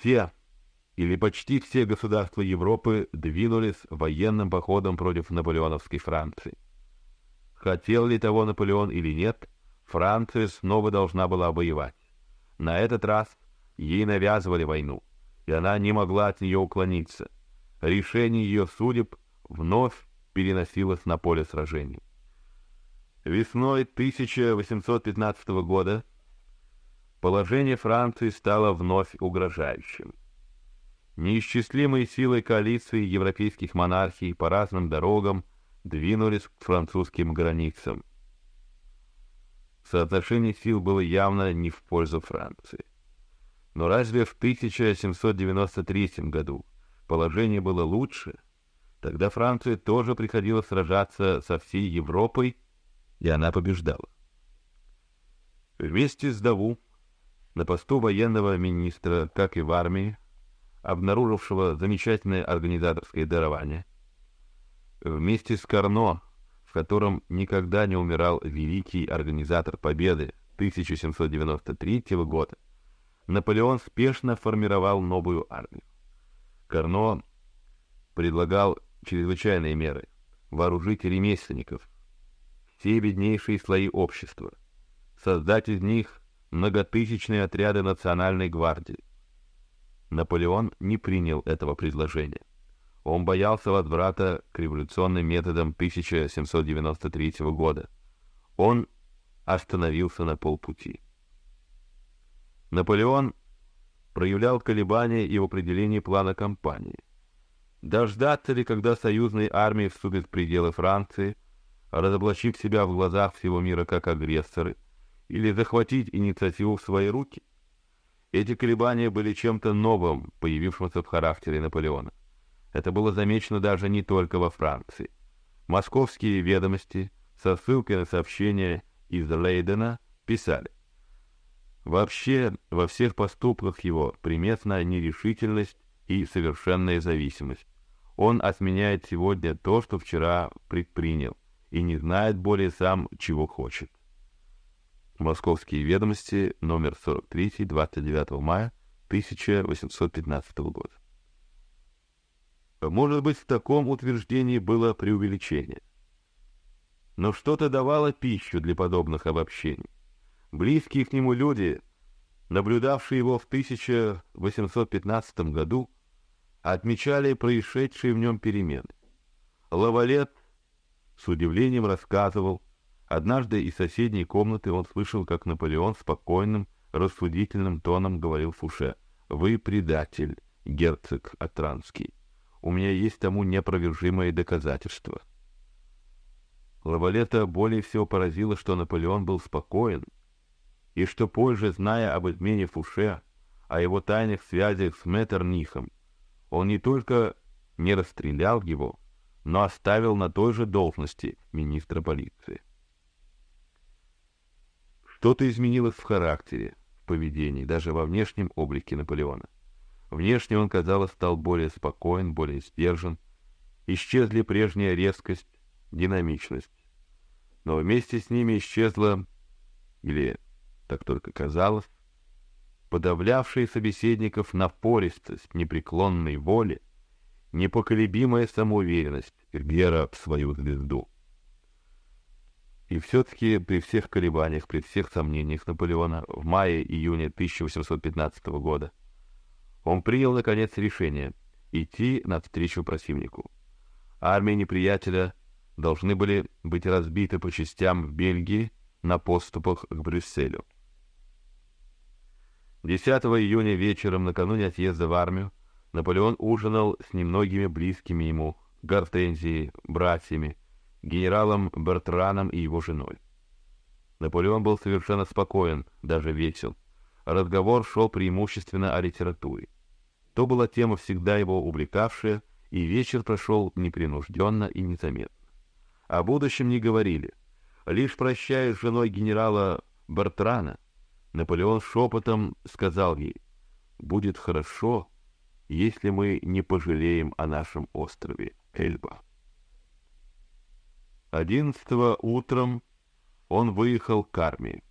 Все или почти все государства Европы двинулись военным походом против наполеоновской Франции. Хотел ли того Наполеон или нет, Франция снова должна была воевать. На этот раз ей навязывали войну, и она не могла от нее уклониться. Решение ее судеб вновь переносилось на поле сражений. Весной 1815 года положение Франции стало вновь угрожающим. Неисчислимой силой коалиции европейских монархий по разным дорогам двинулись к французским границам. Соотношение сил было явно не в пользу Франции. Но разве в 1793 году положение было лучше? Тогда Франции тоже приходилось сражаться со всей Европой, и она побеждала. Вместе с Даву на посту военного министра, как и в армии, обнаружившего замечательное организаторское дарование, вместе с Карно, в котором никогда не умирал великий организатор Победы 1793 года, Наполеон спешно формировал новую армию. Карно предлагал чрезвычайные меры: вооружить ремесленников, все беднейшие слои общества, создать из них многотысячные отряды национальной гвардии, Наполеон не принял этого предложения. Он боялся возврата к революционным методам 1793 года. Он остановился на полпути. Наполеон проявлял колебания и в определении плана кампании. Дождаться ли, когда союзные армии вступят в пределы Франции, разоблачив себя в глазах всего мира как агрессоры, или захватить инициативу в свои руки? Эти колебания были чем-то новым, появившимся в характере Наполеона. Это было замечено даже не только во Франции. Московские ведомости со ссылкой на сообщение из Лейдена писали: вообще во всех поступках его приметна нерешительность и совершенная зависимость. Он отменяет сегодня то, что вчера предпринял, и не знает более сам, чего хочет. Московские ведомости, номер 43, 29 мая 1815 года. Может быть, в таком утверждении было преувеличение. Но что-то давало пищу для подобных обобщений. Близкие к нему люди, наблюдавшие его в 1815 году, отмечали происшедшие в нем перемены. Лавалет с удивлением рассказывал, Однажды из соседней комнаты он слышал, как Наполеон спокойным, рассудительным тоном говорил Фуше: "Вы предатель, герцог Атранский. У меня есть тому неопровержимое доказательство". Лавалета более всего поразило, что Наполеон был спокоен, и что позже, зная об измене Фуше, о его тайных связях с Меттернихом, он не только не расстрелял его, но оставил на той же должности министра полиции. Что-то изменилось в характере, в поведении, даже во внешнем облике Наполеона. Внешне он, казалось, стал более спокоен, более сдержан. Исчезли прежняя резкость, динамичность. Но вместе с ними исчезла, или так только казалось, подавлявшая собеседников напористость, непреклонной воли, непоколебимая самоуверенность, вера в свою звезду. И все-таки при всех колебаниях, при всех сомнениях Наполеона в мае-июне 1815 года он принял наконец решение идти навстречу противнику. Армии неприятеля должны были быть разбиты по частям в Бельгии на поступах к Брюсселю. 10 июня вечером накануне отъезда в армию Наполеон ужинал с немногими близкими ему Гортензией, братьями, генералом Бертраном и его женой. Наполеон был совершенно спокоен, даже весел. Разговор шел преимущественно о литературе. То была тема всегда его увлекавшая, и вечер прошел непринужденно и незаметно. О будущем не говорили. Лишь прощаясь с женой генерала Бертрана, Наполеон шепотом сказал ей: "Будет хорошо, если мы не пожалеем о нашем острове Эльба". 11 утром он выехал к армии.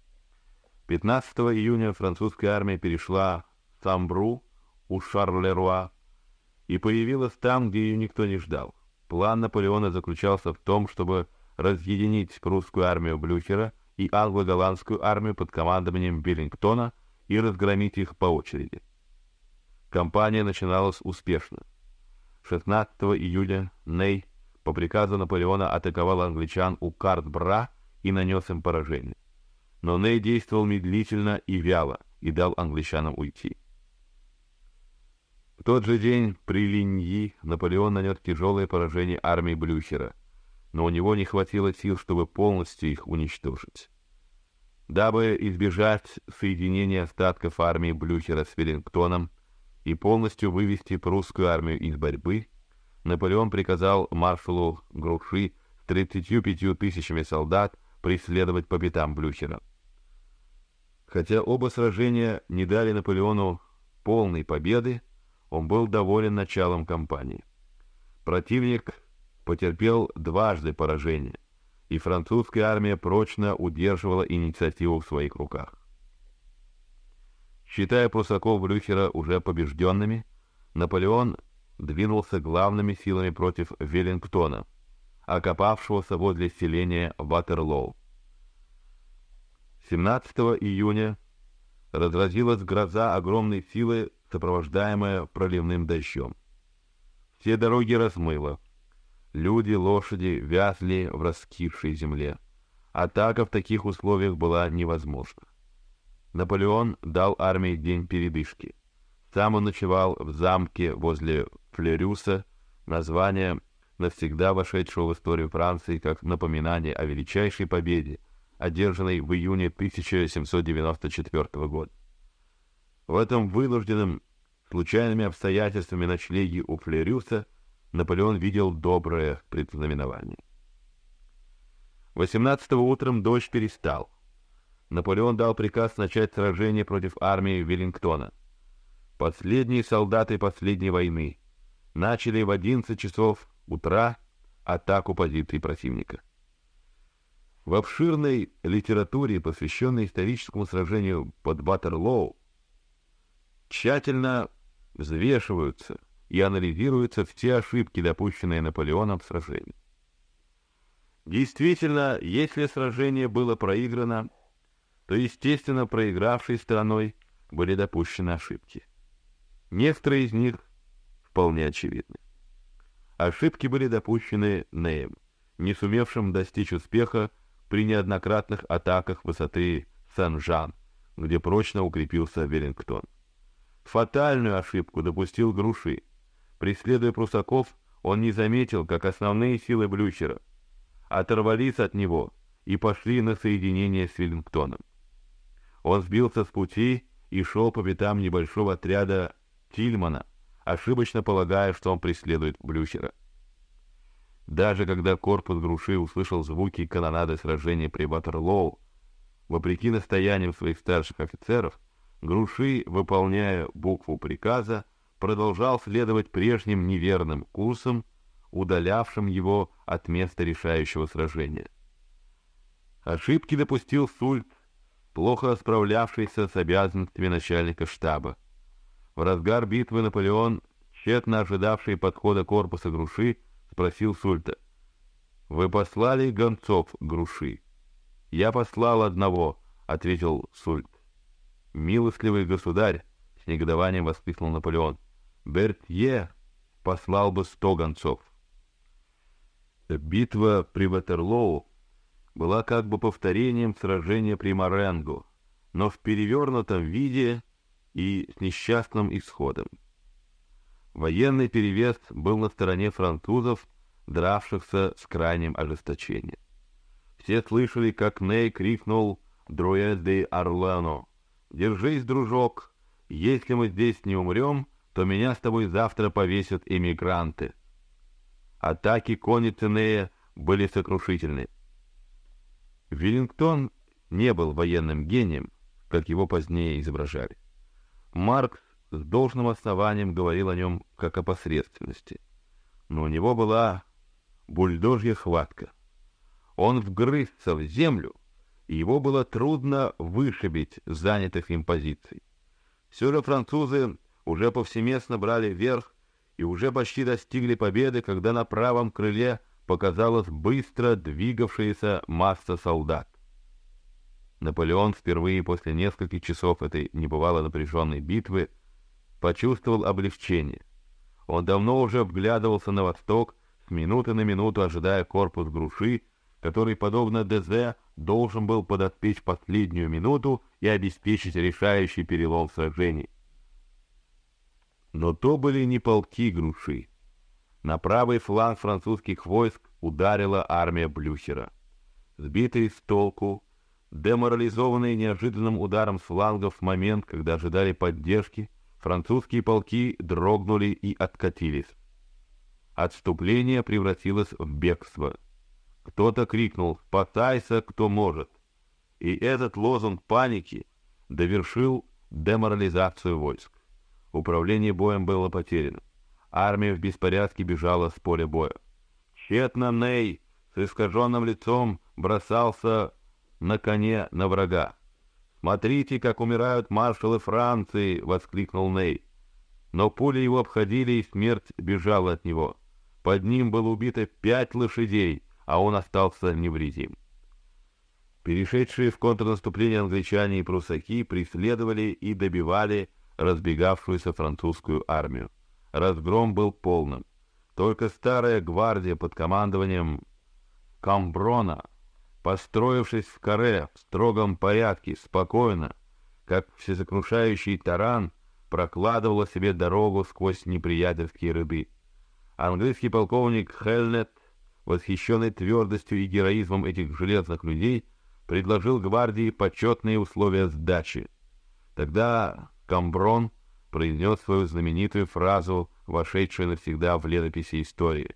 15 июня французская армия перешла Самбру у Шарлеруа и появилась там, где ее никто не ждал. План Наполеона заключался в том, чтобы разъединить прусскую армию Блюхера и англо-голландскую армию под командованием Веллингтона и разгромить их по очереди. Кампания начиналась успешно. 16 июля Ней по приказу Наполеона атаковал англичан у Картбра и нанес им поражение. Но Ней действовал медлительно и вяло и дал англичанам уйти. В тот же день при Линьи Наполеон нанес тяжелое поражение армии Блюхера, но у него не хватило сил, чтобы полностью их уничтожить. Дабы избежать соединения остатков армии Блюхера с Веллингтоном и полностью вывести прусскую армию из борьбы, Наполеон приказал маршалу Груши с 35 тысячами солдат преследовать по пятам Блюхера. Хотя оба сражения не дали Наполеону полной победы, он был доволен началом кампании. Противник потерпел дважды поражение, и французская армия прочно удерживала инициативу в своих руках. Считая прусаков Блюхера уже побежденными, Наполеон двинулся главными силами против Веллингтона, окопавшегося возле селения Ватерлоу. 17 июня разразилась гроза огромной силы сопровождаемая проливным дождем. Все дороги размыло. Люди, лошади вязли в раскисшей земле. Атака в таких условиях была невозможна. Наполеон дал армии день передышки. Сам он ночевал в замке возле Флерюса, название навсегда вошедшего в историю Франции как напоминание о величайшей победе, одержанной в июне 1794 года. В этом вынужденном случайными обстоятельствами ночлеги у Флерюса Наполеон видел доброе предзнаменование. 18 утром дождь перестал. Наполеон дал приказ начать сражение против армии Веллингтона. Последние солдаты последней войны начали в 11 часов утра атаку позиций противника. В обширной литературе, посвященной историческому сражению под Батерлоу, тщательно взвешиваются и анализируются все ошибки, допущенные Наполеоном в сражении. Действительно, если сражение было проиграно, то, естественно, проигравшей стороной были допущены ошибки. Некоторые из них вполне очевидны. Ошибки были допущены Неем, не сумевшим достичь успеха при неоднократных атаках высоты Сан-Жан, где прочно укрепился Веллингтон. Фатальную ошибку допустил Груши. Преследуя прусаков, он не заметил, как основные силы Блючера оторвались от него и пошли на соединение с Веллингтоном. Он сбился с пути и шел по пятам небольшого отряда Тильмана, ошибочно полагая, что он преследует Блючера. Даже когда корпус Груши услышал звуки канонады сражения при Ватерлоу, вопреки настояниям своих старших офицеров, Груши, выполняя букву приказа, продолжал следовать прежним неверным курсом, удалявшим его от места решающего сражения. Ошибки допустил Сульт, плохо справлявшийся с обязанностями начальника штаба. В разгар битвы Наполеон, тщетно ожидавший подхода корпуса Груши, спросил Сульта: "Вы послали гонцов Груши?" "Я послал одного", ответил Сульт. «Милостливый государь!» — с негодованием воскликнул Наполеон. «Бертье послал бы сто гонцов». Битва при Ватерлоу была как бы повторением сражения при Маренго, но в перевернутом виде и с несчастным исходом. Военный перевес был на стороне французов, дравшихся с крайним ожесточением. Все слышали, как Ней крикнул «Друэ де Орлеано!» Держись, дружок. Если мы здесь не умрем, то меня с тобой завтра повесят эмигранты. Атаки конницы Нея были сокрушительны. Веллингтон не был военным гением, как его позднее изображали. Маркс с должным основанием говорил о нем как о посредственности, но у него была бульдожья хватка. Он вгрызся в землю и его было трудно вышибить занятых им позиций. Все же французы уже повсеместно брали верх и уже почти достигли победы, когда на правом крыле показалась быстро двигавшаяся масса солдат. Наполеон впервые после нескольких часов этой небывало напряженной битвы почувствовал облегчение. Он давно уже вглядывался на восток, с минуты на минуту ожидая корпус Груши, который, подобно ДЗ, должен был подоспеть последнюю минуту и обеспечить решающий перелом в сражении. Но то были не полки Груши. На правый фланг французских войск ударила армия Блюхера. Сбитые с толку, деморализованные неожиданным ударом с флангов в момент, когда ожидали поддержки, французские полки дрогнули и откатились. Отступление превратилось в бегство. Кто-то крикнул «Спасайся, кто может!» И этот лозунг паники довершил деморализацию войск. Управление боем было потеряно. Армия в беспорядке бежала с поля боя. Тщетно Ней с искаженным лицом бросался на коне на врага. «Смотрите, как умирают маршалы Франции!» — воскликнул Ней. Но пули его обходили, и смерть бежала от него. Под ним было убито пять лошадей, а он остался невредим. Перешедшие в контрнаступление англичане и прусаки преследовали и добивали разбегавшуюся французскую армию. Разгром был полным. Только старая гвардия под командованием Камброна, построившись в каре в строгом порядке, спокойно, как всесокрушающий таран, прокладывала себе дорогу сквозь неприятельские ряды. Английский полковник Хелнет, восхищенный твердостью и героизмом этих железных людей, предложил гвардии почетные условия сдачи. Тогда Камброн произнес свою знаменитую фразу, вошедшую навсегда в летописи истории.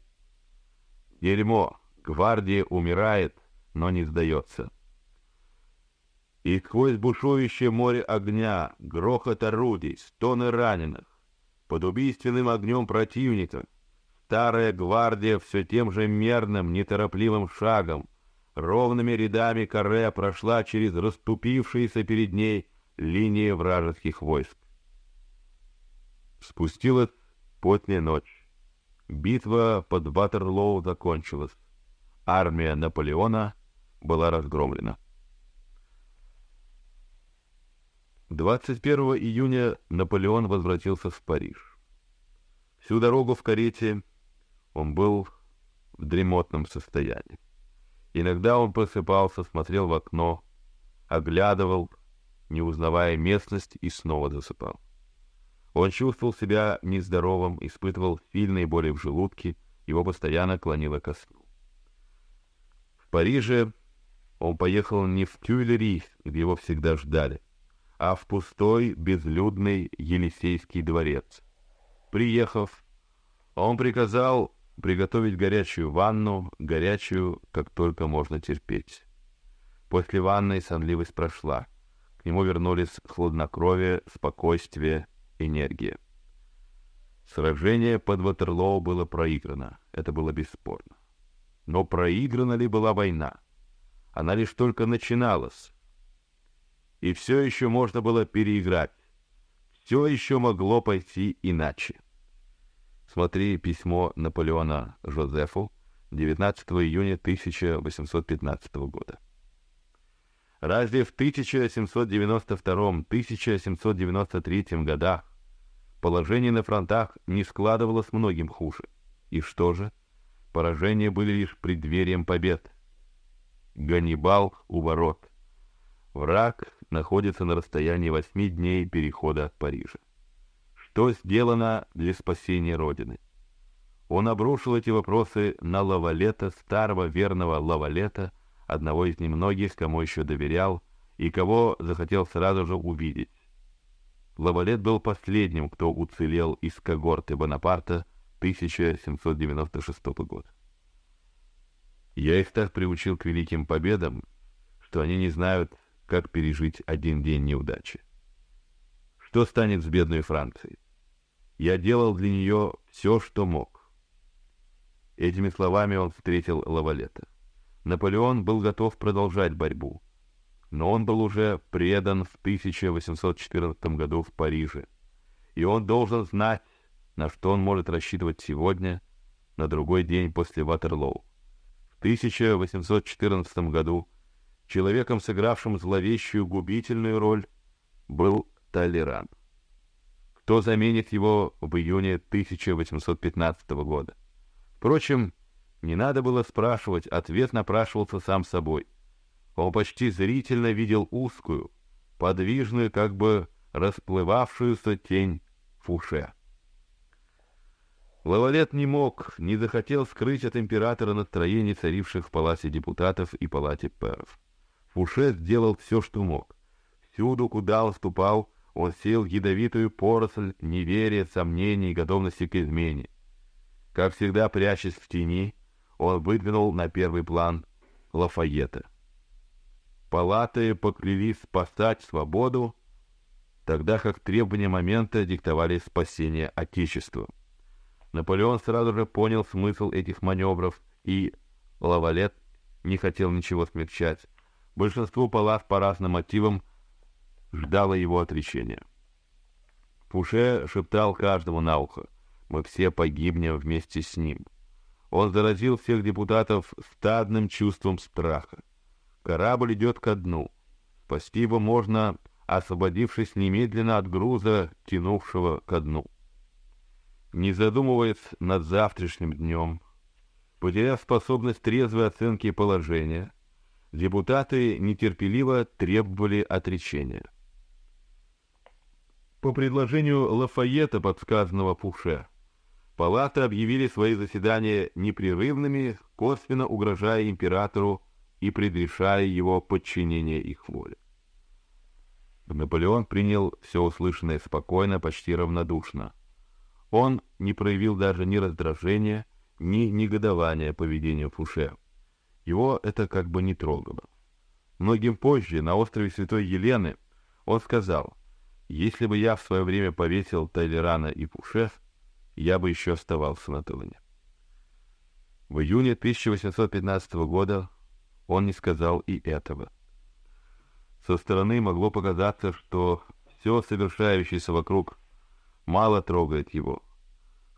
«Дерьмо! Гвардия умирает, но не сдается». И сквозь бушующее море огня, грохот орудий, стоны раненых, под убийственным огнем противника, старая гвардия все тем же мерным, неторопливым шагом, ровными рядами каре прошла через расступившиеся перед ней линии вражеских войск. Спустилась поздняя ночь. Битва под Ватерлоу закончилась. Армия Наполеона была разгромлена. 21 июня Наполеон возвратился в Париж. Всю дорогу в карете он был в дремотном состоянии. Иногда он просыпался, смотрел в окно, оглядывал, не узнавая местность, и снова засыпал. Он чувствовал себя нездоровым, испытывал сильные боли в желудке, его постоянно клонило ко сну. В Париже он поехал не в Тюильри, где его всегда ждали, а в пустой, безлюдный Елисейский дворец. Приехав, он приказал приготовить горячую ванну, горячую, как только можно терпеть. После ванной сонливость прошла. К нему вернулись хладнокровие, спокойствие, энергия. Сражение под Ватерлоу было проиграно, это было бесспорно. Но проиграна ли была война? Она лишь только начиналась. И все еще можно было переиграть. Все еще могло пойти иначе. Смотри письмо Наполеона Жозефу 19 июня 1815 года. Разве в 1792-1793 годах положение на фронтах не складывалось многим хуже? И что же? Поражения были лишь преддверием побед. Ганнибал у ворот. Враг находится на расстоянии восьми дней перехода от Парижа что сделано для спасения Родины. Он обрушил эти вопросы на Лавалета, старого верного Лавалета, одного из немногих, кому еще доверял и кого захотел сразу же увидеть. Лавалет был последним, кто уцелел из когорты Бонапарта 1796 года. Я их так приучил к великим победам, что они не знают, как пережить один день неудачи. Что станет с бедной Францией? Я делал для нее все, что мог. Этими словами он встретил Лавалета. Наполеон был готов продолжать борьбу, но он был уже предан в 1814 году в Париже, и он должен знать, на что он может рассчитывать сегодня, на другой день после Ватерлоу. В 1814 году человеком, сыгравшим зловещую губительную роль, был Таллеран. Кто заменит его в июне 1815 года? Впрочем, не надо было спрашивать, ответ напрашивался сам собой. Он почти зрительно видел узкую, подвижную, как бы расплывавшуюся тень Фуше. Лавалет не мог, не захотел скрыть от императора настроений, царивших в палате депутатов и палате пэров. Фуше сделал все, что мог. Всюду, куда он ступал, он сел ядовитую поросль неверия, сомнений и готовности к измене. Как всегда, прячась в тени, он выдвинул на первый план Лафайета. Палаты поклялись спасать свободу, тогда как требования момента диктовали спасение Отечества. Наполеон сразу же понял смысл этих маневров, и Лавалет не хотел ничего смягчать. Большинство палат по разным мотивам ждало его отречения. Пуше шептал каждому на ухо: "Мы все погибнем вместе с ним". Он заразил всех депутатов стадным чувством страха. Корабль идет ко дну. Спасти его можно, освободившись немедленно от груза, тянувшего ко дну не задумываясь над завтрашним днем, потеряв способность трезвой оценки положения, депутаты нетерпеливо требовали отречения. По предложению Лафайета, подсказанного Пуше, палаты объявили свои заседания непрерывными, косвенно угрожая императору и предрешая его подчинение их воле. Наполеон принял все услышанное спокойно, почти равнодушно. Он не проявил даже ни раздражения, ни негодования поведению Фуше. Его это как бы не трогало. Многим позже на острове Святой Елены он сказал: "Если бы я в свое время повесил Тайлерана и Фуше, я бы еще оставался на Толоне". В июне 1815 года он не сказал и этого. Со стороны могло показаться, что все совершающееся вокруг мало трогает его,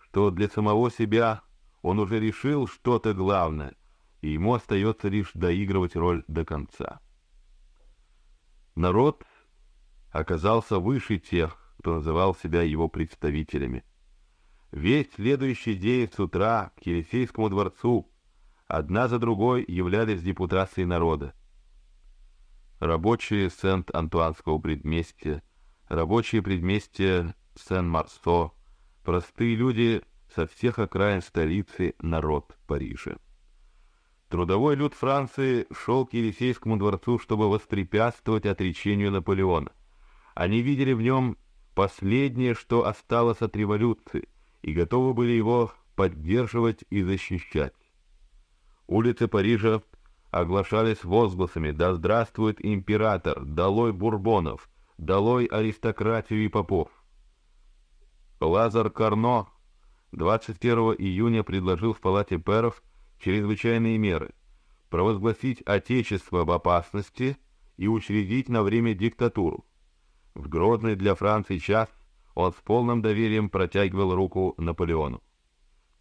что для самого себя он уже решил что-то главное, и ему остается лишь доигрывать роль до конца. Народ оказался выше тех, кто называл себя его представителями. Весь следующий день с утра к Елисейскому дворцу одна за другой являлись депутации народа. Рабочие Сент-Антуанского предместья, рабочие предместья Сен-Марсо, простые люди со всех окраин столицы, народ Парижа. Трудовой люд Франции шел к Елисейскому дворцу, чтобы воспрепятствовать отречению Наполеона. Они видели в нем последнее, что осталось от революции, и готовы были его поддерживать и защищать. Улицы Парижа оглашались возгласами: "Да здравствует император! Долой бурбонов! Долой аристократию и попов!" Лазар Карно 21 июня предложил в Палате пэров чрезвычайные меры: провозгласить отечество в опасности и учредить на время диктатуру. В грозный для Франции час он с полным доверием протягивал руку Наполеону.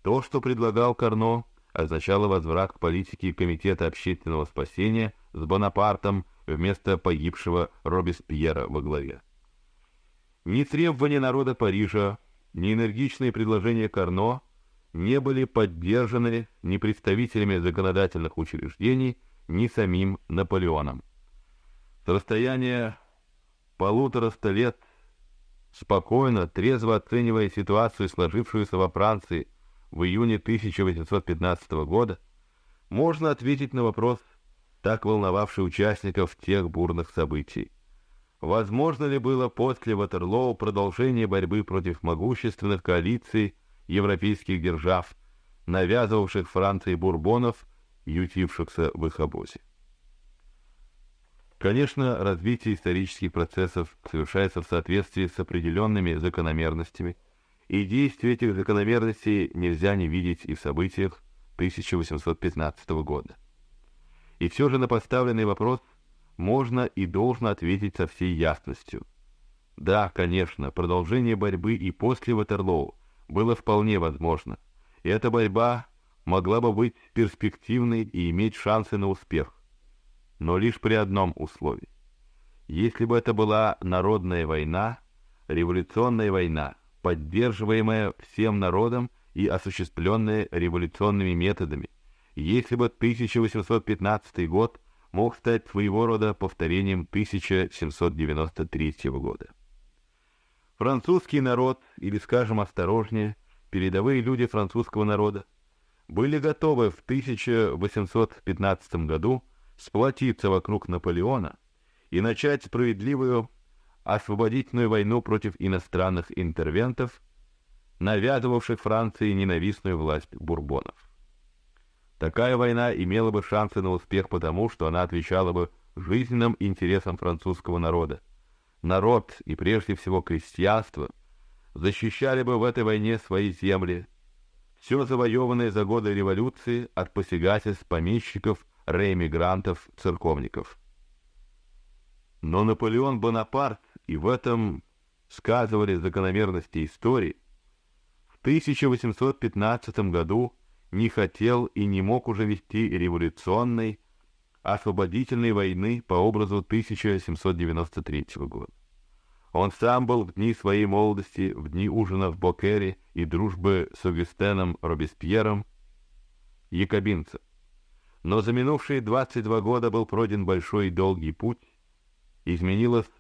То, что предлагал Карно, означало возврат к политике Комитета общественного спасения с Бонапартом вместо погибшего Робеспьера во главе. Ни требования народа Парижа, ни энергичные предложения Карно не были поддержаны ни представителями законодательных учреждений, ни самим Наполеоном. С расстояния полутораста лет, спокойно, трезво оценивая ситуацию, сложившуюся во Франции в июне 1815 года, можно ответить на вопрос, так волновавший участников тех бурных событий. Возможно ли было после Ватерлоу продолжение борьбы против могущественных коалиций европейских держав, навязывавших Франции бурбонов, ютившихся в их обозе? Конечно, развитие исторических процессов совершается в соответствии с определенными закономерностями, и действия этих закономерностей нельзя не видеть и в событиях 1815 года. И все же на поставленный вопрос можно и должно ответить со всей ясностью. Да, конечно, продолжение борьбы и после Ватерлоу было вполне возможно, и эта борьба могла бы быть перспективной и иметь шансы на успех, но лишь при одном условии. Если бы это была народная война, революционная война, поддерживаемая всем народом и осуществленная революционными методами, если бы 1815 год мог стать своего рода повторением 1793 года. Французский народ, или, скажем осторожнее, передовые люди французского народа, были готовы в 1815 году сплотиться вокруг Наполеона и начать справедливую освободительную войну против иностранных интервентов, навязывавших Франции ненавистную власть бурбонов. Такая война имела бы шансы на успех потому, что она отвечала бы жизненным интересам французского народа. Народ и прежде всего крестьянство защищали бы в этой войне свои земли, все завоеванное за годы революции от посягательств помещиков, реэмигрантов, церковников. Но Наполеон Бонапарт и в этом сказывали закономерности истории, в 1815 году не хотел и не мог уже вести революционной, освободительной войны по образу 1793 года. Он сам был в дни своей молодости, в дни ужина в Бокере и дружбы с Огюстеном Робеспьером, якобинцем. Но за минувшие 22 года был пройден большой и долгий путь, изменилось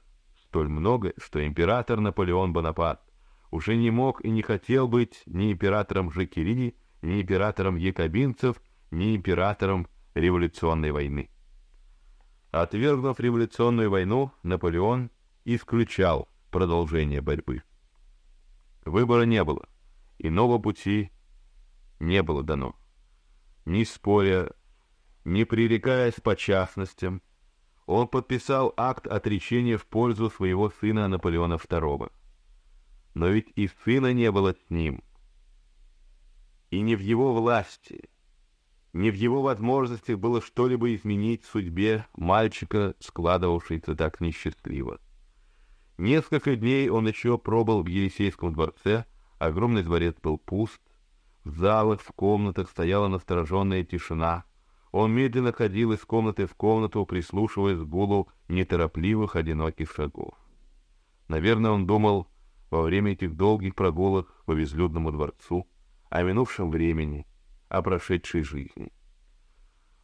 столь много, что император Наполеон Бонапарт уже не мог и не хотел быть ни императором Жакири, ни императором якобинцев, ни императором революционной войны. Отвергнув революционную войну, Наполеон исключал продолжение борьбы. Выбора не было, иного пути не было дано. Ни споря, ни пререкаясь по частностям, он подписал акт отречения в пользу своего сына Наполеона II. Но ведь и сына не было с ним. И не в его власти, не в его возможностях было что-либо изменить судьбе мальчика, складывавшейся так несчастливо. Несколько дней он еще пробыл в Елисейском дворце, огромный дворец был пуст, в залах, в комнатах стояла настороженная тишина — он медленно ходил из комнаты в комнату, прислушиваясь к гулу неторопливых одиноких шагов. Наверное, он думал во время этих долгих прогулок по безлюдному дворцу о минувшем времени, о прошедшей жизни.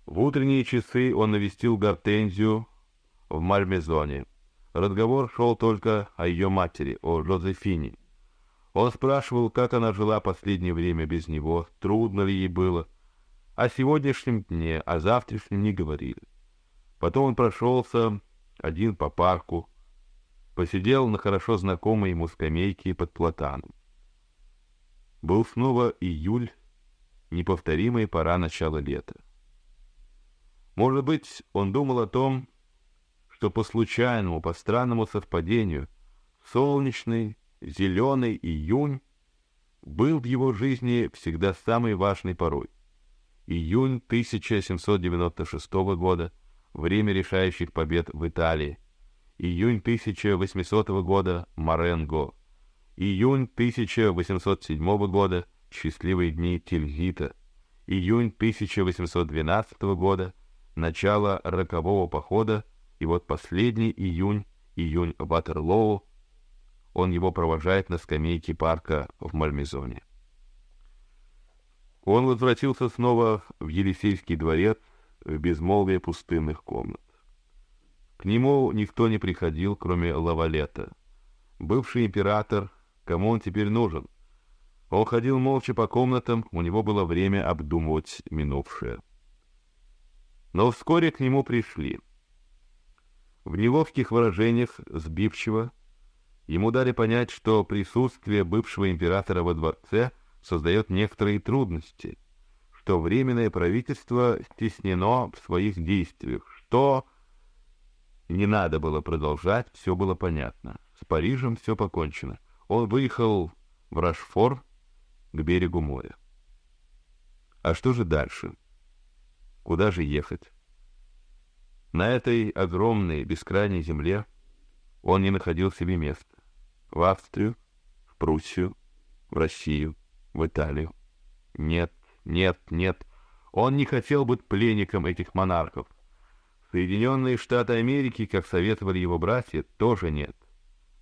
В утренние часы он навестил Гортензию в Мальмезоне. Разговор шел только о ее матери, о Жозефине. Он спрашивал, как она жила последнее время без него, трудно ли ей было, о сегодняшнем дне, о завтрашнем не говорили. Потом он прошелся один по парку, посидел на хорошо знакомой ему скамейке под платаном. Был снова июль, неповторимая пора начала лета. Может быть, он думал о том, что по случайному, по странному совпадению, солнечный, зеленый июнь был в его жизни всегда самой важной порой. Июнь 1796 года, время решающих побед в Италии, июнь 1800 года, Маренго, июнь 1807 года, счастливые дни Тильгита, июнь 1812 года, начало рокового похода, и вот последний июнь, июнь Ватерлоу, он его провожает на скамейке парка в Мальмезоне. Он возвратился снова в Елисейский дворец, в безмолвие пустынных комнат. К нему никто не приходил, кроме Лавалета. Бывший император, кому он теперь нужен? Он ходил молча по комнатам, у него было время обдумывать минувшее. Но вскоре к нему пришли. В неловких выражениях сбивчиво ему дали понять, что присутствие бывшего императора во дворце — создает некоторые трудности, что временное правительство стеснено в своих действиях, что не надо было продолжать, все было понятно. С Парижем все покончено. Он выехал в Рашфор к берегу моря. А что же дальше? Куда же ехать? На этой огромной бескрайней земле он не находил себе места. В Австрию, в Пруссию, в Россию, в Италию. Нет, нет, нет. Он не хотел быть пленником этих монархов. Соединенные Штаты Америки, как советовали его братья, тоже нет.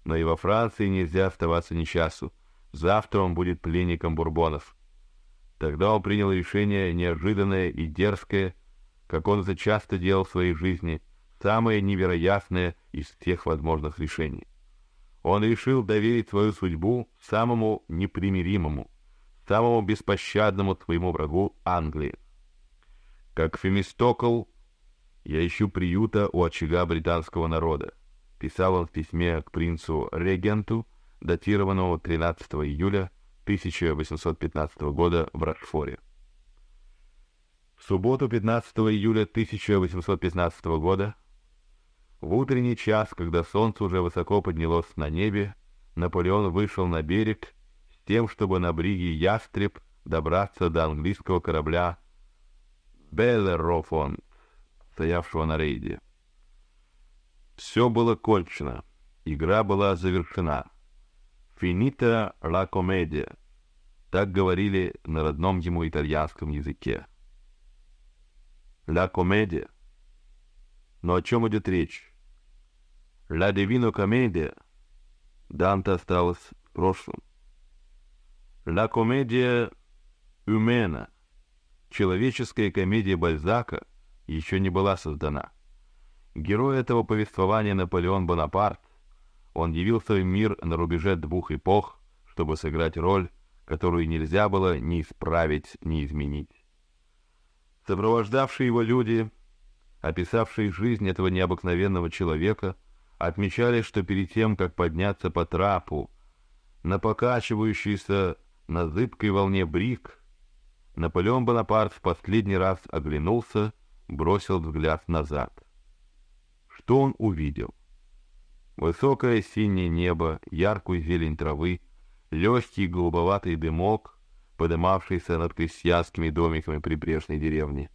Но и во Франции нельзя оставаться ни часу. Завтра он будет пленником бурбонов. Тогда он принял решение неожиданное и дерзкое, как он это часто делал в своей жизни, самое невероятное из всех возможных решений. Он решил доверить свою судьбу самому непримиримому, самому беспощадному своему врагу Англии. Как Фемистокл, я ищу приюта у очага британского народа, писал он в письме к принцу-регенту, датированного 13 июля 1815 года в Рашфоре. В субботу 15 июля 1815 года, в утренний час, когда солнце уже высоко поднялось на небе, Наполеон вышел на берег с тем, чтобы на бриге «Ястреб» добраться до английского корабля «Беллерофон», стоявшего на рейде. Все было кончено, игра была завершена. «Финита ла комедия», так говорили на родном ему итальянском языке. «Ла комедия». Но о чем идет речь? «Ла дивино комедия» Данте осталось в прошлом. «Ла комедия умена» Человеческая комедия Бальзака — еще не была создана. Герой этого повествования Наполеон Бонапарт. Он явился в мир на рубеже двух эпох, чтобы сыграть роль, которую нельзя было ни исправить, ни изменить. Сопровождавшие его люди, описавшие жизнь этого необыкновенного человека, отмечали, что перед тем, как подняться по трапу, на покачивающийся на зыбкой волне брик, Наполеон Бонапарт в последний раз оглянулся бросил взгляд назад. Что он увидел? Высокое синее небо, яркую зелень травы, легкий голубоватый дымок, подымавшийся над крестьянскими домиками прибрежной деревни.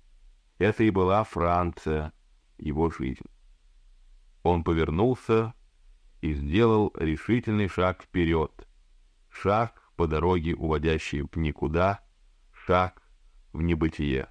Это и была Франция, его жизнь. Он повернулся и сделал решительный шаг вперед. Шаг по дороге, уводящей в никуда, шаг в небытие.